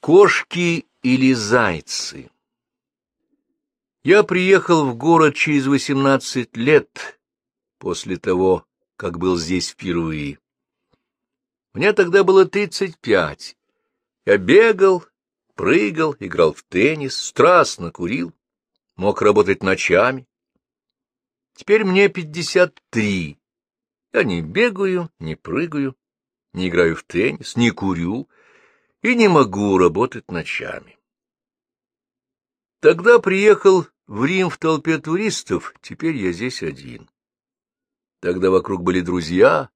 Кошки или зайцы? Я приехал в город через восемнадцать лет после того, как был здесь впервые. Мне тогда было тридцать пять. Я бегал, прыгал, играл в теннис, страстно курил, мог работать ночами. Теперь мне пятьдесят три. Я не бегаю, не прыгаю, не играю в теннис, не курю и не могу работать ночами. Тогда приехал в Рим в толпе туристов, теперь я здесь один. Тогда вокруг были друзья,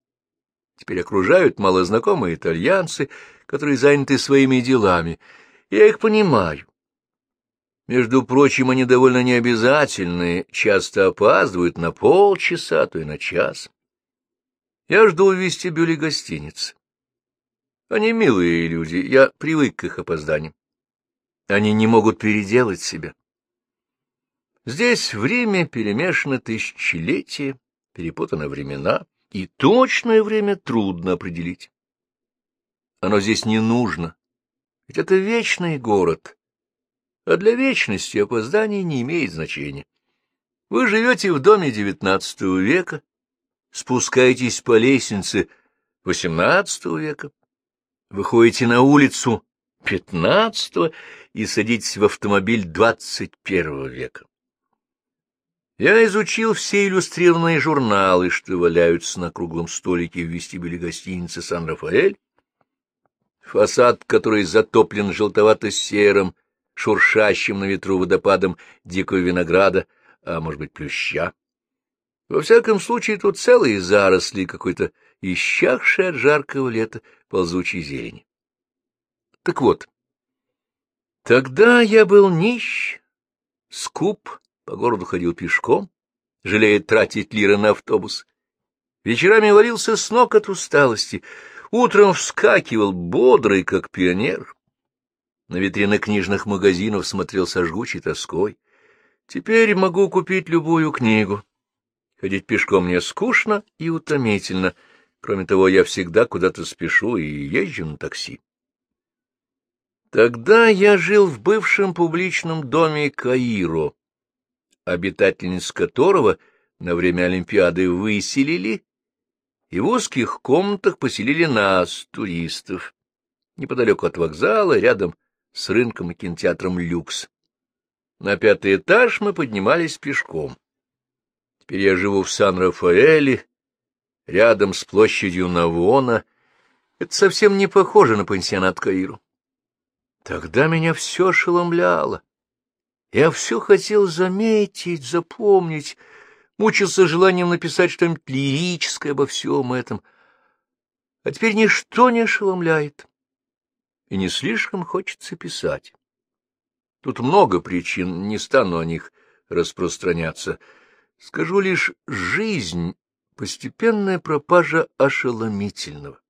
теперь окружают малознакомые итальянцы, которые заняты своими делами. Я их понимаю. Между прочим, они довольно необязательные, часто опаздывают на полчаса, а то и на час. Я жду в вестибюле гостиницы. Они милые люди, я привык к их опозданиям. Они не могут переделать себя. Здесь время перемешано тысячелетия, перепутаны времена, и точное время трудно определить. Оно здесь не нужно, ведь это вечный город, а для вечности опоздание не имеет значения. Вы живете в доме XIX века, спускаетесь по лестнице XVIII века, выходите на улицу XV и садитесь в автомобиль XXI века. Я изучил все иллюстрированные журналы, что валяются на круглом столике в вестибюле гостиницы «Сан-Рафаэль», фасад, который затоплен желтовато-серым, шуршащим на ветру водопадом дикого винограда, а, может быть, плюща. Во всяком случае, тут целые заросли какой-то исчахшей от жаркого лета ползучей зелени. Так вот, тогда я был нищ, скуп, по городу ходил пешком, жалея тратить лиры на автобус. Вечерами валился с ног от усталости, утром вскакивал бодрый, как пионер. На витрины книжных магазинов смотрел со жгучей тоской. Теперь могу купить любую книгу. Ходить пешком мне скучно и утомительно. Кроме того, я всегда куда-то спешу и езжу на такси. Тогда я жил в бывшем публичном доме Каиро, обитательниц которого на время Олимпиады выселили, и в узких комнатах поселили нас, туристов, неподалеку от вокзала, рядом с рынком и кинотеатром «Люкс». На пятый этаж мы поднимались пешком. Теперь я живу в Сан-Рафаэле, рядом с площадью Навона. Это совсем не похоже на пансионат Каиру. Тогда меня все ошеломляло. Я все хотел заметить, запомнить, мучился желанием написать что-нибудь лирическое обо всем этом. А теперь ничто не ошеломляет, и не слишком хочется писать. Тут много причин, не стану о них распространяться. Скажу лишь «жизнь» — постепенная пропажа ошеломительного.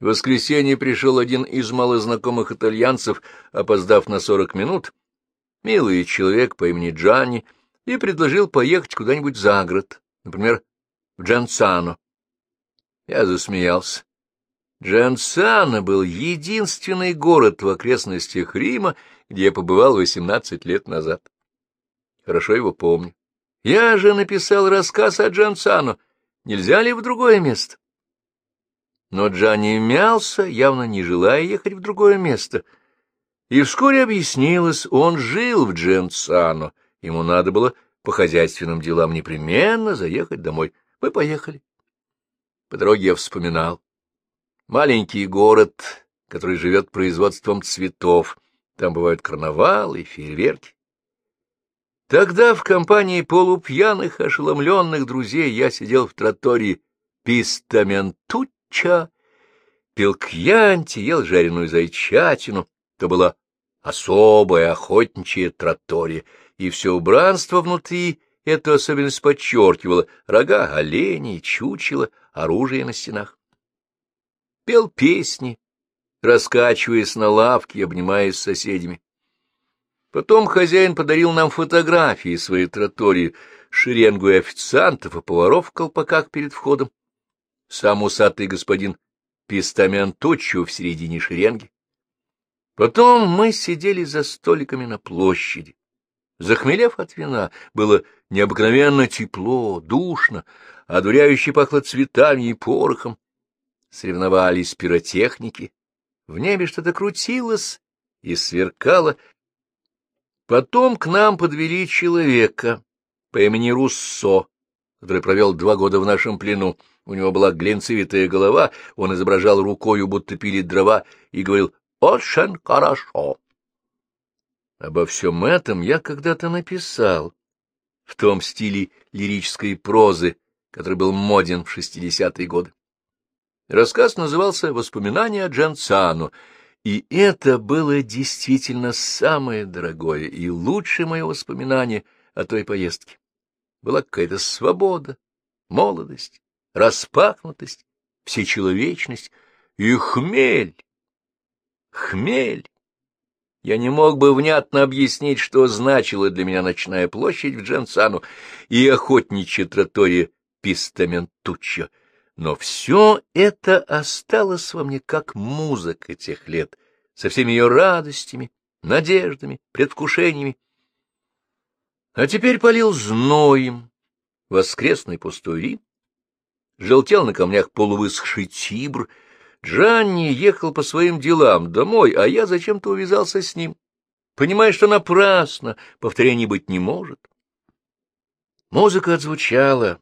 В воскресенье пришел один из малознакомых итальянцев, опоздав на сорок минут, милый человек по имени Джанни, и предложил поехать куда-нибудь за город, например, в Джанцано. Я засмеялся. Джанцано был единственный город в окрестностях Рима, где я побывал восемнадцать лет назад. Хорошо его помню. Я же написал рассказ о Джанцано. Нельзя ли в другое место? Но Джанни мялся, явно не желая ехать в другое место. И вскоре объяснилось, он жил в Дженцано, ему надо было по хозяйственным делам непременно заехать домой. Мы поехали. По дороге я вспоминал. Маленький город, который живет производством цветов. Там бывают карнавалы фейерверки. Тогда в компании полупьяных, ошеломленных друзей я сидел в тротории Пистаментут ча, пил кьянти, ел жареную зайчатину. То была особая охотничья тротория, и все убранство внутри эту особенность подчеркивало — рога оленей, чучело, оружие на стенах. Пел песни, раскачиваясь на лавке и обнимаясь с соседями. Потом хозяин подарил нам фотографии своей тротории, шеренгу и официантов и поваров в колпаках перед входом сам усатый господин Пистамент Тучу в середине шеренги. Потом мы сидели за столиками на площади. Захмелев от вина, было необыкновенно тепло, душно, одуряюще пахло цветами и порохом. Соревновались пиротехники. В небе что-то крутилось и сверкало. Потом к нам подвели человека по имени Руссо, который провел два года в нашем плену. У него была глинцевитая голова, он изображал рукою, будто пилит дрова, и говорил «Очень хорошо». Обо всем этом я когда-то написал, в том стиле лирической прозы, который был моден в шестидесятые годы. Рассказ назывался «Воспоминания о Джанцану», и это было действительно самое дорогое и лучшее мое воспоминание о той поездке. Была какая-то свобода, молодость, распахнутость, всечеловечность и хмель. Хмель! Я не мог бы внятно объяснить, что значила для меня ночная площадь в Джансану и охотничья тротория Пистаментуччо, но все это осталось во мне как музыка тех лет, со всеми ее радостями, надеждами, предвкушениями. А теперь полил зноем воскресный пустой Рим, желтел на камнях полувысохший Тибр, Джанни ехал по своим делам домой, а я зачем-то увязался с ним, понимая, что напрасно, повторений быть не может. Музыка отзвучала.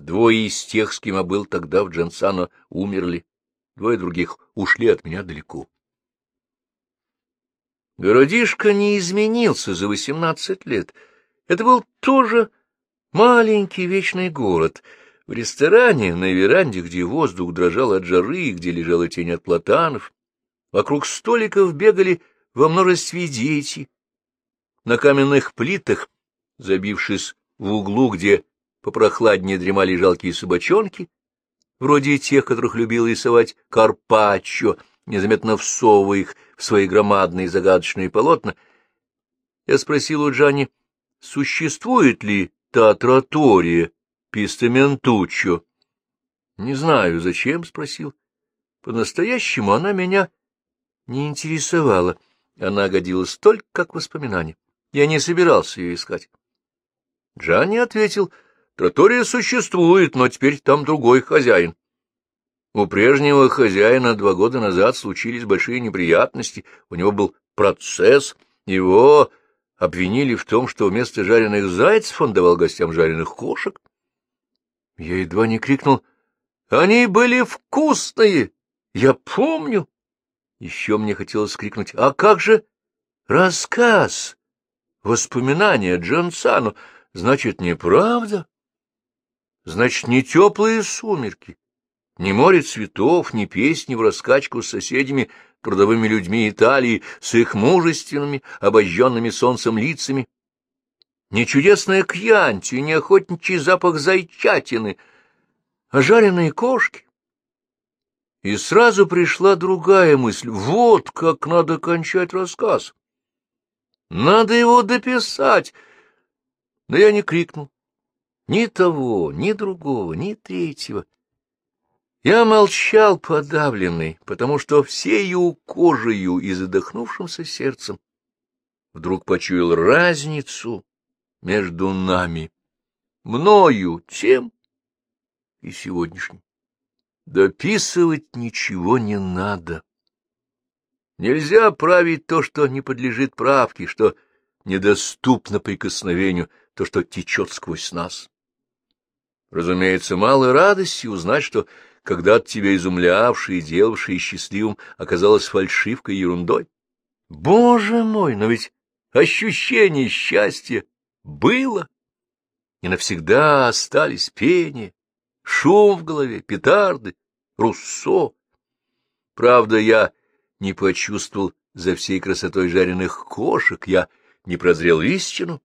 Двое из тех, с кем я был тогда в Джансано, умерли, двое других ушли от меня далеко. Городишко не изменился за восемнадцать лет. Это был тоже маленький вечный город — в ресторане, на веранде, где воздух дрожал от жары, где лежала тень от платанов, вокруг столиков бегали во множестве дети. На каменных плитах, забившись в углу, где попрохладнее дремали жалкие собачонки, вроде тех, которых любил рисовать Карпаччо, незаметно всовывая их в свои громадные загадочные полотна, я спросил у Джани, существует ли та тротория, Пистаментуччо. Не знаю, зачем, — спросил. По-настоящему она меня не интересовала. Она годилась только как воспоминание. Я не собирался ее искать. Джанни ответил, тротория существует, но теперь там другой хозяин. У прежнего хозяина два года назад случились большие неприятности, у него был процесс, его обвинили в том, что вместо жареных зайцев он давал гостям жареных кошек. Я едва не крикнул. Они были вкусные! Я помню! Еще мне хотелось крикнуть. А как же рассказ? Воспоминания Джонсану. Значит, неправда? Значит, не теплые сумерки, ни море цветов, ни песни в раскачку с соседями, трудовыми людьми Италии, с их мужественными, обожженными солнцем лицами, не чудесная кьянти, не охотничий запах зайчатины, а жареные кошки. И сразу пришла другая мысль. Вот как надо кончать рассказ. Надо его дописать. Но я не крикнул. Ни того, ни другого, ни третьего. Я молчал подавленный, потому что всею кожею и задохнувшимся сердцем вдруг почуял разницу между нами, мною тем и сегодняшним. Дописывать ничего не надо. Нельзя править то, что не подлежит правке, что недоступно прикосновению, то, что течет сквозь нас. Разумеется, мало радости узнать, что когда-то тебя изумлявшее и делавшее счастливым оказалось фальшивкой и ерундой. Боже мой, но ведь ощущение счастья было, и навсегда остались пение, шум в голове, петарды, руссо. Правда, я не почувствовал за всей красотой жареных кошек, я не прозрел истину.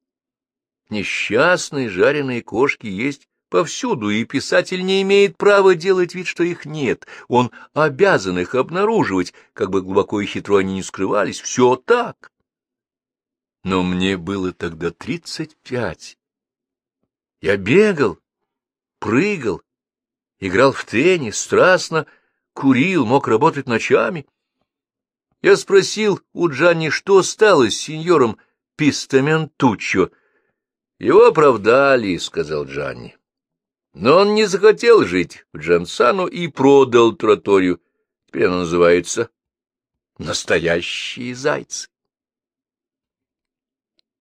Несчастные жареные кошки есть повсюду, и писатель не имеет права делать вид, что их нет. Он обязан их обнаруживать, как бы глубоко и хитро они не скрывались. Все так. Но мне было тогда тридцать пять. Я бегал, прыгал, играл в теннис, страстно курил, мог работать ночами. Я спросил у Джанни, что стало с сеньором Пистаментуччо. — Его оправдали, — сказал Джанни. Но он не захотел жить в Джансану и продал троторию. Теперь она называется «Настоящие зайцы».